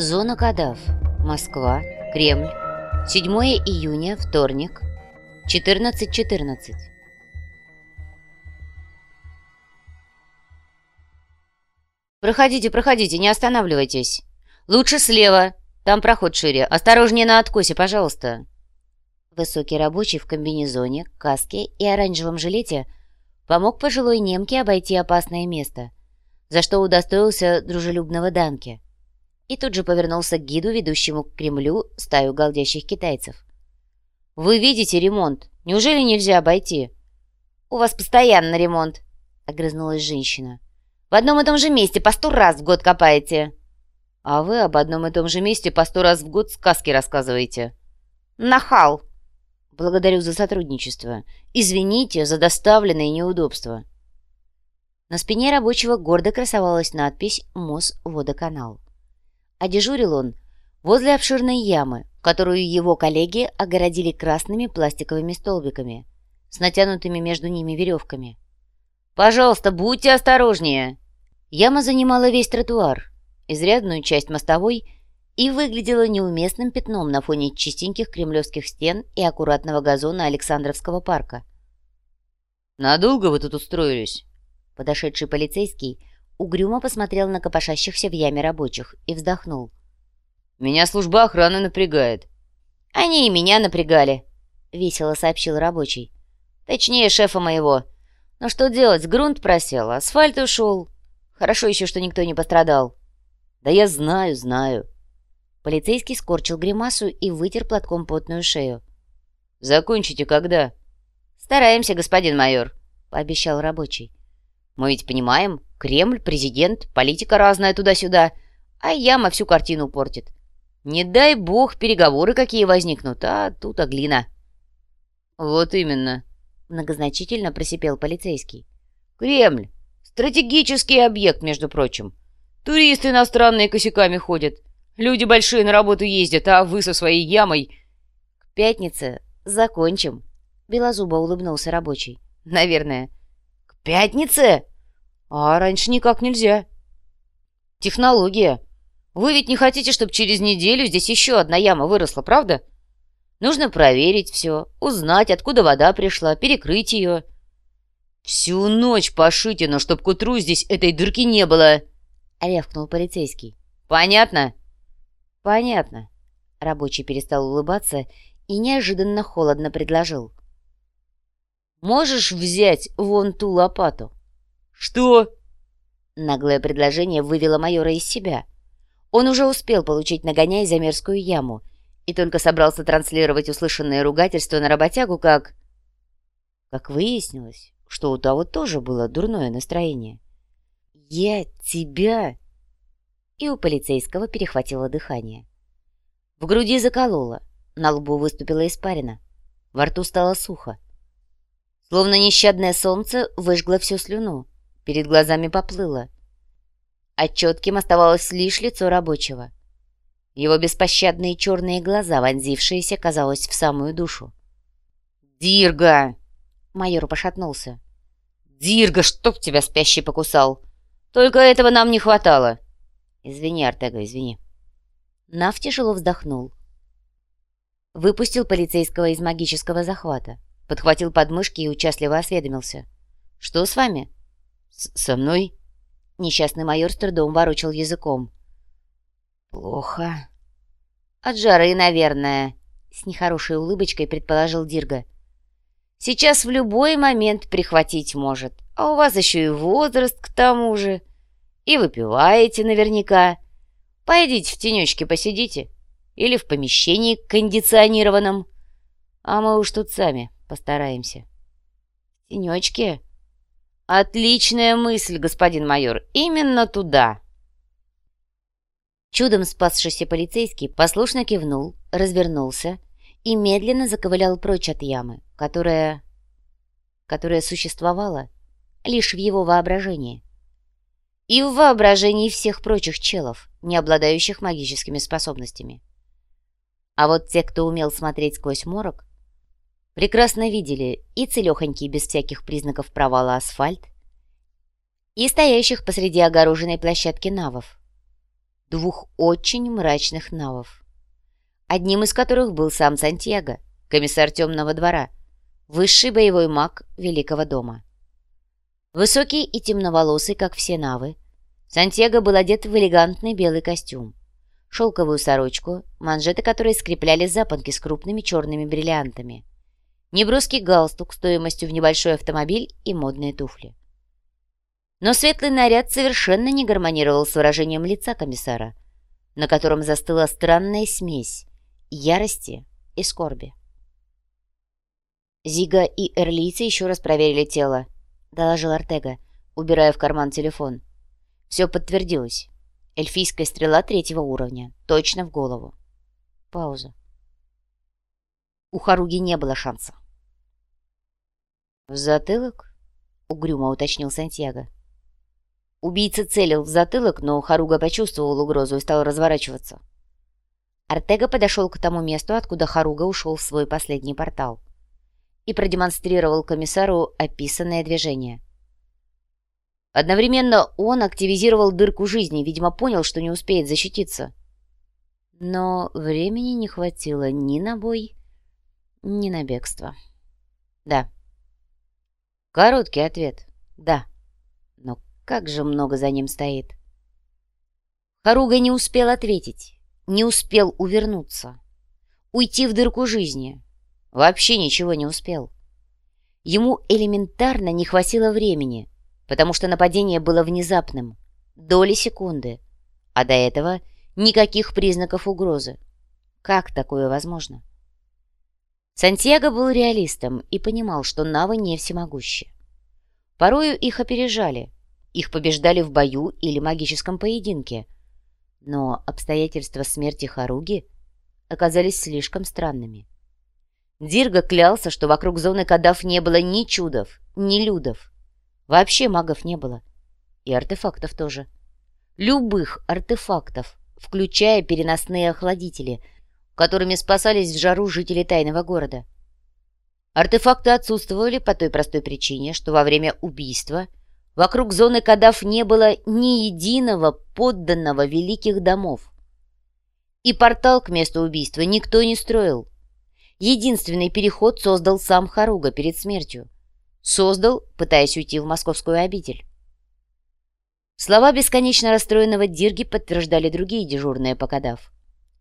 Зона Кадав. Москва. Кремль. 7 июня, вторник. 14.14. Проходите, проходите, не останавливайтесь. Лучше слева. Там проход шире. Осторожнее на откосе, пожалуйста. Высокий рабочий в комбинезоне, каске и оранжевом жилете помог пожилой немке обойти опасное место, за что удостоился дружелюбного Данки. И тут же повернулся к гиду, ведущему к Кремлю стаю галдящих китайцев. «Вы видите ремонт? Неужели нельзя обойти?» «У вас постоянно ремонт», — огрызнулась женщина. «В одном и том же месте по сто раз в год копаете». «А вы об одном и том же месте по сто раз в год сказки рассказываете». «Нахал!» Благодарю за сотрудничество. Извините за доставленные неудобства. На спине рабочего гордо красовалась надпись «Мосводоканал». А дежурил он возле обширной ямы, которую его коллеги огородили красными пластиковыми столбиками с натянутыми между ними веревками. «Пожалуйста, будьте осторожнее!» Яма занимала весь тротуар, изрядную часть мостовой – и выглядела неуместным пятном на фоне чистеньких кремлевских стен и аккуратного газона Александровского парка. «Надолго вы тут устроились?» Подошедший полицейский угрюмо посмотрел на копошащихся в яме рабочих и вздохнул. «Меня служба охраны напрягает». «Они и меня напрягали», — весело сообщил рабочий. «Точнее, шефа моего. Но что делать, грунт просел, асфальт ушел. Хорошо еще, что никто не пострадал». «Да я знаю, знаю», Полицейский скорчил гримасу и вытер платком потную шею. «Закончите когда?» «Стараемся, господин майор», — пообещал рабочий. «Мы ведь понимаем, Кремль, президент, политика разная туда-сюда, а яма всю картину портит. Не дай бог переговоры какие возникнут, а тут оглина». «Вот именно», — многозначительно просипел полицейский. «Кремль! Стратегический объект, между прочим. Туристы иностранные косяками ходят. Люди большие на работу ездят, а вы со своей ямой...» «К пятнице закончим», — белозубо улыбнулся рабочий. «Наверное». «К пятнице? А раньше никак нельзя». «Технология. Вы ведь не хотите, чтобы через неделю здесь еще одна яма выросла, правда? Нужно проверить все, узнать, откуда вода пришла, перекрыть ее». «Всю ночь пошите, но чтоб к утру здесь этой дырки не было!» — рявкнул полицейский. «Понятно?» «Понятно». Рабочий перестал улыбаться и неожиданно холодно предложил. «Можешь взять вон ту лопату?» «Что?» Наглое предложение вывело майора из себя. Он уже успел получить нагоняй за мерзкую яму и только собрался транслировать услышанное ругательство на работягу, как... Как выяснилось, что у того тоже было дурное настроение. «Я тебя...» и у полицейского перехватило дыхание. В груди закололо, на лбу выступила испарина, во рту стало сухо. Словно нещадное солнце выжгло всю слюну, перед глазами поплыло. А четким оставалось лишь лицо рабочего. Его беспощадные черные глаза, вонзившиеся, казалось, в самую душу. «Дирга!» — майор пошатнулся. «Дирга, чтоб тебя спящий покусал! Только этого нам не хватало!» «Извини, Артега, извини». Нав тяжело вздохнул. Выпустил полицейского из магического захвата, подхватил подмышки и участливо осведомился. «Что с вами?» «Со мной?» Несчастный майор с трудом ворочал языком. «Плохо». «От жары, наверное», — с нехорошей улыбочкой предположил Дирга. «Сейчас в любой момент прихватить может, а у вас еще и возраст к тому же». И выпиваете наверняка. Пойдите в тенечке посидите. Или в помещении кондиционированном. А мы уж тут сами постараемся. Тенечки? Отличная мысль, господин майор. Именно туда. Чудом спасшийся полицейский послушно кивнул, развернулся и медленно заковылял прочь от ямы, которая... которая существовала лишь в его воображении и в воображении всех прочих челов, не обладающих магическими способностями. А вот те, кто умел смотреть сквозь морок, прекрасно видели и целехонький без всяких признаков провала асфальт, и стоящих посреди огороженной площадки навов. двух очень мрачных навов, одним из которых был сам Сантьяго, комиссар темного двора, высший боевой маг Великого дома. Высокий и темноволосый, как все навы, Сантьяго был одет в элегантный белый костюм, шелковую сорочку, манжеты которой скрепляли запонки с крупными черными бриллиантами, неброский галстук стоимостью в небольшой автомобиль и модные туфли. Но светлый наряд совершенно не гармонировал с выражением лица комиссара, на котором застыла странная смесь ярости и скорби. «Зига и эрлийцы еще раз проверили тело», — доложил Артега, убирая в карман телефон. «Все подтвердилось. Эльфийская стрела третьего уровня. Точно в голову». Пауза. У Харуги не было шанса. «В затылок?» — угрюмо уточнил Сантьяго. Убийца целил в затылок, но Харуга почувствовал угрозу и стал разворачиваться. Артега подошел к тому месту, откуда Харуга ушел в свой последний портал и продемонстрировал комиссару описанное движение. Одновременно он активизировал дырку жизни, видимо, понял, что не успеет защититься. Но времени не хватило ни на бой, ни на бегство. Да. Короткий ответ. Да. Но как же много за ним стоит. Харуга не успел ответить, не успел увернуться, уйти в дырку жизни. Вообще ничего не успел. Ему элементарно не хватило времени, потому что нападение было внезапным, доли секунды, а до этого никаких признаков угрозы. Как такое возможно? Сантьяго был реалистом и понимал, что навы не всемогущи. Порою их опережали, их побеждали в бою или магическом поединке, но обстоятельства смерти Харуги оказались слишком странными. Дирга клялся, что вокруг зоны Кадав не было ни чудов, ни людов. Вообще магов не было. И артефактов тоже. Любых артефактов, включая переносные охладители, которыми спасались в жару жители тайного города. Артефакты отсутствовали по той простой причине, что во время убийства вокруг зоны Кадав не было ни единого подданного великих домов. И портал к месту убийства никто не строил. Единственный переход создал сам Харуга перед смертью. Создал, пытаясь уйти в московскую обитель. Слова бесконечно расстроенного Дирги подтверждали другие дежурные покадав,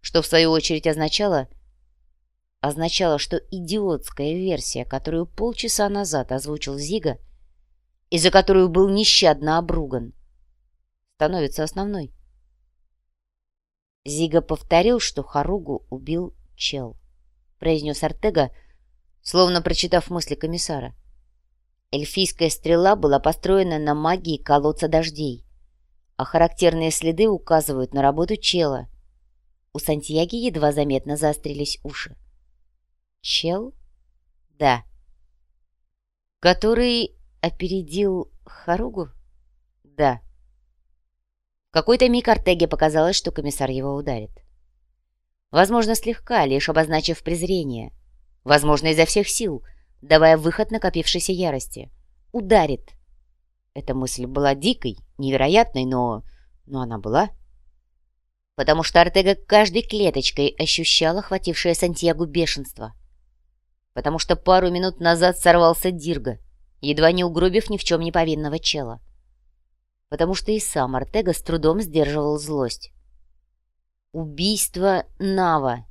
что в свою очередь означало, означало, что идиотская версия, которую полчаса назад озвучил Зига, и за которую был нещадно обруган, становится основной. Зига повторил, что Харугу убил чел. — произнес Артега, словно прочитав мысли комиссара. Эльфийская стрела была построена на магии колодца дождей, а характерные следы указывают на работу чела. У Сантьяги едва заметно заострились уши. Чел? Да. Который опередил Харугу? Да. В какой-то миг Артеге показалось, что комиссар его ударит. Возможно, слегка, лишь обозначив презрение. Возможно, изо всех сил, давая выход накопившейся ярости. Ударит. Эта мысль была дикой, невероятной, но... Но она была. Потому что Артега каждой клеточкой ощущала охватившее Сантьягу бешенство. Потому что пару минут назад сорвался Дирга, едва не угробив ни в чем не повинного чела. Потому что и сам Артега с трудом сдерживал злость. Убийство Нава.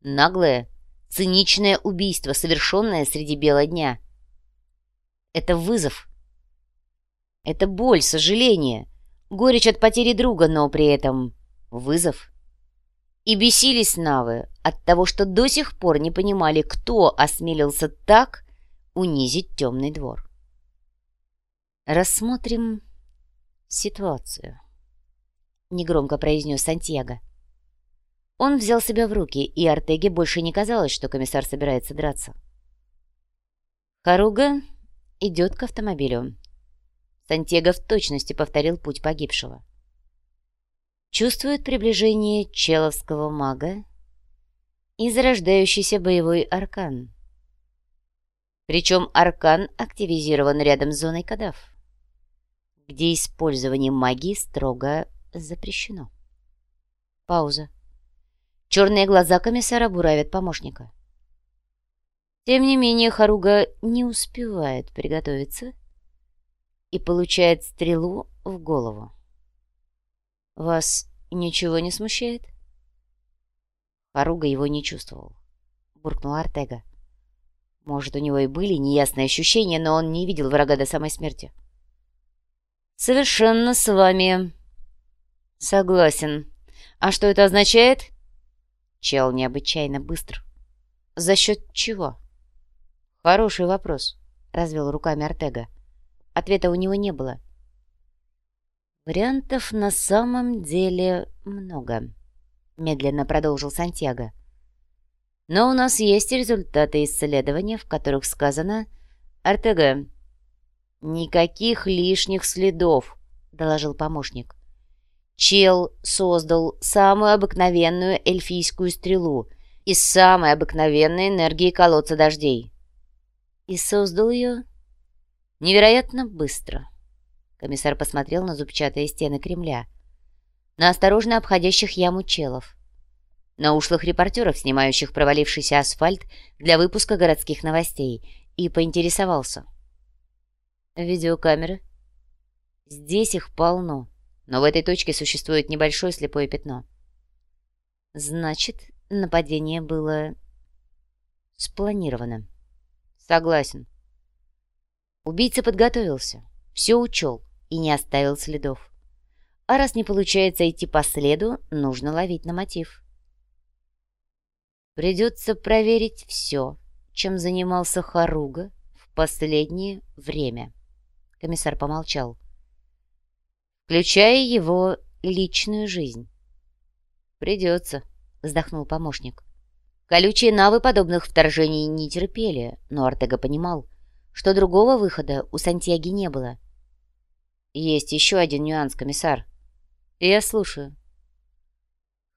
Наглое, циничное убийство, совершенное среди бела дня. Это вызов. Это боль, сожаление, горечь от потери друга, но при этом вызов. И бесились Навы от того, что до сих пор не понимали, кто осмелился так унизить темный двор. Рассмотрим ситуацию. Негромко произнес Сантьяго. Он взял себя в руки, и Артеге больше не казалось, что комиссар собирается драться. Харуга идет к автомобилю. Сантьяго в точности повторил путь погибшего. Чувствует приближение человского мага и зарождающийся боевой аркан. Причем аркан активизирован рядом с зоной кадав, где использование магии строго запрещено. Пауза. Черные глаза комиссара буравят помощника. Тем не менее, Харуга не успевает приготовиться и получает стрелу в голову. «Вас ничего не смущает?» Харуга его не чувствовал. Буркнул Артега. Может, у него и были неясные ощущения, но он не видел врага до самой смерти. «Совершенно с вами...» «Согласен. А что это означает?» Чел необычайно быстр. «За счет чего?» «Хороший вопрос», — развел руками Артега. Ответа у него не было. «Вариантов на самом деле много», — медленно продолжил Сантьяго. «Но у нас есть результаты исследования, в которых сказано... Артега...» «Никаких лишних следов», — доложил помощник. «Чел создал самую обыкновенную эльфийскую стрелу из самой обыкновенной энергии колодца дождей и создал ее невероятно быстро. Комиссар посмотрел на зубчатые стены Кремля, на осторожно обходящих яму челов, на ушлых репортеров, снимающих провалившийся асфальт для выпуска городских новостей, и поинтересовался. «Видеокамеры?» «Здесь их полно, но в этой точке существует небольшое слепое пятно». «Значит, нападение было спланировано». Согласен. Убийца подготовился, все учел и не оставил следов. А раз не получается идти по следу, нужно ловить на мотив. Придется проверить все, чем занимался Харуга в последнее время. Комиссар помолчал. Включая его личную жизнь. Придется, вздохнул помощник. Колючие навы подобных вторжений не терпели, но Артега понимал, что другого выхода у Сантьяги не было. «Есть еще один нюанс, комиссар. Я слушаю».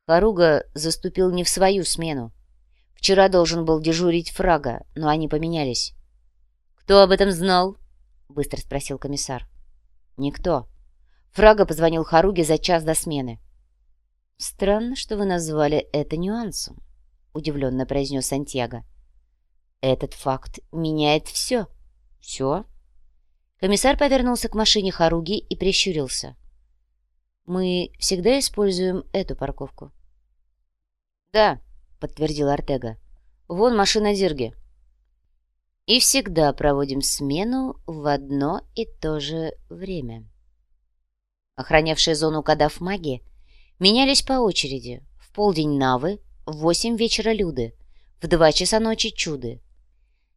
Харуга заступил не в свою смену. Вчера должен был дежурить Фрага, но они поменялись. «Кто об этом знал?» — быстро спросил комиссар. «Никто. Фрага позвонил Харуге за час до смены». «Странно, что вы назвали это нюансом», — удивленно произнес Сантьяго. «Этот факт меняет все». «Все?» Комиссар повернулся к машине Харуги и прищурился. «Мы всегда используем эту парковку?» «Да», — подтвердил Артега. «Вон машина Зирги». «И всегда проводим смену в одно и то же время». Охранявшие зону кадав маги менялись по очереди. В полдень Навы, в восемь вечера Люды, в два часа ночи Чуды.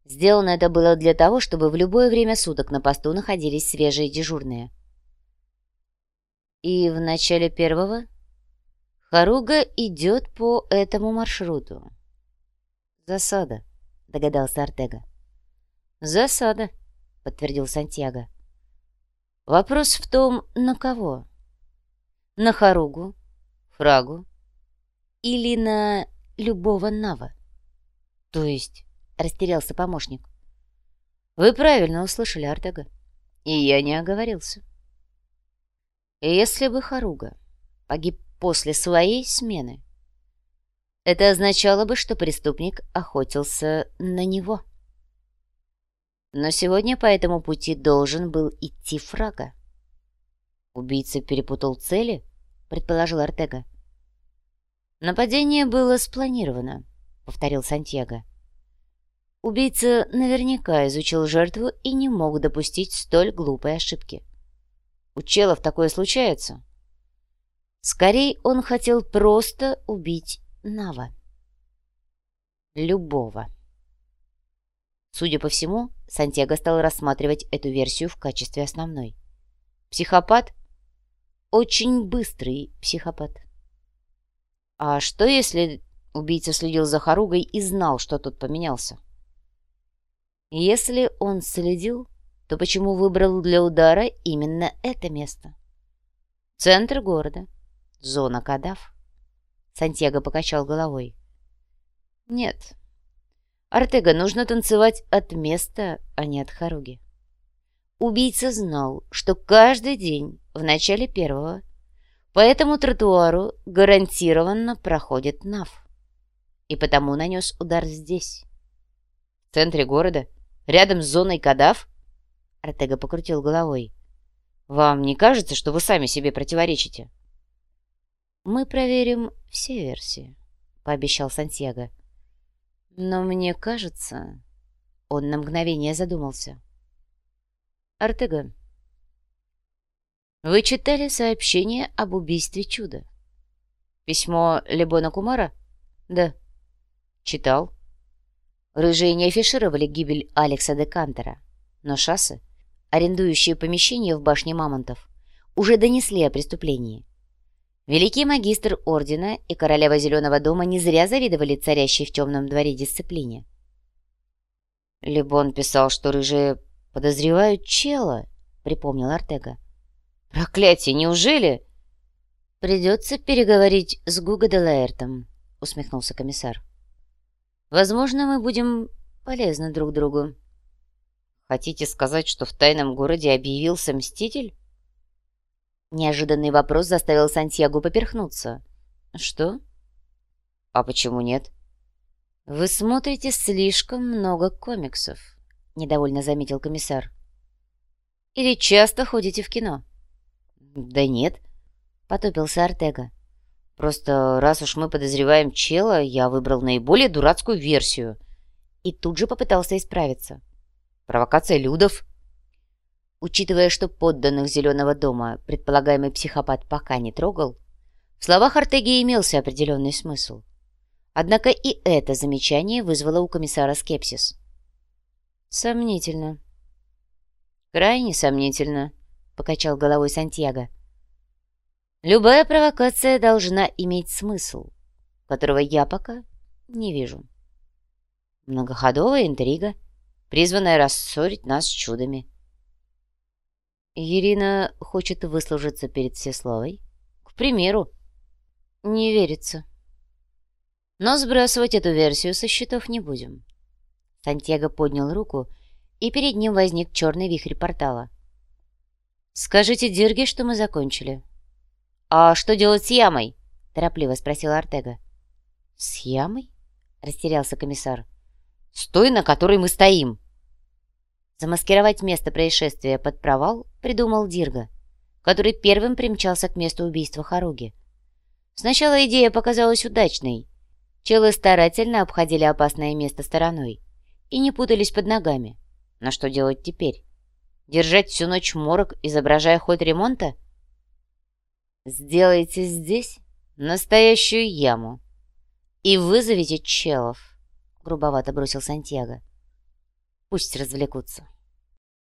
Сделано это было для того, чтобы в любое время суток на посту находились свежие дежурные. И в начале первого Харуга идет по этому маршруту. «Засада», — догадался Артега. «Засада», — подтвердил Сантьяго. «Вопрос в том, на кого? На Харугу, Фрагу или на любого Нава. То есть, растерялся помощник. Вы правильно услышали, Артега. И я не оговорился. Если бы Харуга погиб после своей смены, это означало бы, что преступник охотился на него. Но сегодня по этому пути должен был идти Фрага. Убийца перепутал цели, предположил Артега. «Нападение было спланировано», — повторил Сантьяго. Убийца наверняка изучил жертву и не мог допустить столь глупой ошибки. У челов такое случается. Скорее, он хотел просто убить Нава. Любого. Судя по всему, Сантьяго стал рассматривать эту версию в качестве основной. Психопат? Очень быстрый психопат. А что, если убийца следил за Харугой и знал, что тот поменялся? Если он следил, то почему выбрал для удара именно это место? Центр города. Зона Кадав. Сантьяго покачал головой. Нет. Артега нужно танцевать от места, а не от Харуги. Убийца знал, что каждый день в начале первого По этому тротуару гарантированно проходит НАФ. И потому нанес удар здесь. В центре города? Рядом с зоной Кадав? Артега покрутил головой. Вам не кажется, что вы сами себе противоречите? Мы проверим все версии, пообещал Сантьяго. Но мне кажется... Он на мгновение задумался. Артега, вы читали сообщение об убийстве чуда? Письмо Лебона Кумара? Да. Читал. Рыжие не афишировали гибель Алекса де Кантера, но шассы, арендующие помещение в башне Мамонтов, уже донесли о преступлении. Великий магистр Ордена и королева Зеленого дома не зря завидовали царящей в темном дворе дисциплине. «Лебон писал, что рыжие подозревают чела», — припомнил Артега. «Проклятие, неужели?» «Придется переговорить с Гуго де Лаэртом», — усмехнулся комиссар. «Возможно, мы будем полезны друг другу». «Хотите сказать, что в тайном городе объявился Мститель?» Неожиданный вопрос заставил Сантьяго поперхнуться. «Что?» «А почему нет?» «Вы смотрите слишком много комиксов», — недовольно заметил комиссар. «Или часто ходите в кино?» «Да нет», — потупился Артега. «Просто раз уж мы подозреваем чела, я выбрал наиболее дурацкую версию». И тут же попытался исправиться. «Провокация Людов». Учитывая, что подданных Зеленого дома предполагаемый психопат пока не трогал, в словах Артеги имелся определенный смысл. Однако и это замечание вызвало у комиссара скепсис. «Сомнительно». «Крайне сомнительно», — покачал головой Сантьяго. «Любая провокация должна иметь смысл, которого я пока не вижу. Многоходовая интрига, призванная рассорить нас с чудами». Ирина хочет выслужиться перед Всеславой? К примеру. Не верится. Но сбрасывать эту версию со счетов не будем. Сантьяго поднял руку, и перед ним возник черный вихрь портала. «Скажите Дирге, что мы закончили». «А что делать с ямой?» — торопливо спросил Артега. «С ямой?» — растерялся комиссар. «С той, на которой мы стоим». Замаскировать место происшествия под провал придумал Дирга, который первым примчался к месту убийства Харуги. Сначала идея показалась удачной. Челы старательно обходили опасное место стороной и не путались под ногами. Но что делать теперь? Держать всю ночь морок, изображая ход ремонта? Сделайте здесь настоящую яму и вызовите челов, грубовато бросил Сантьяго. Пусть развлекутся.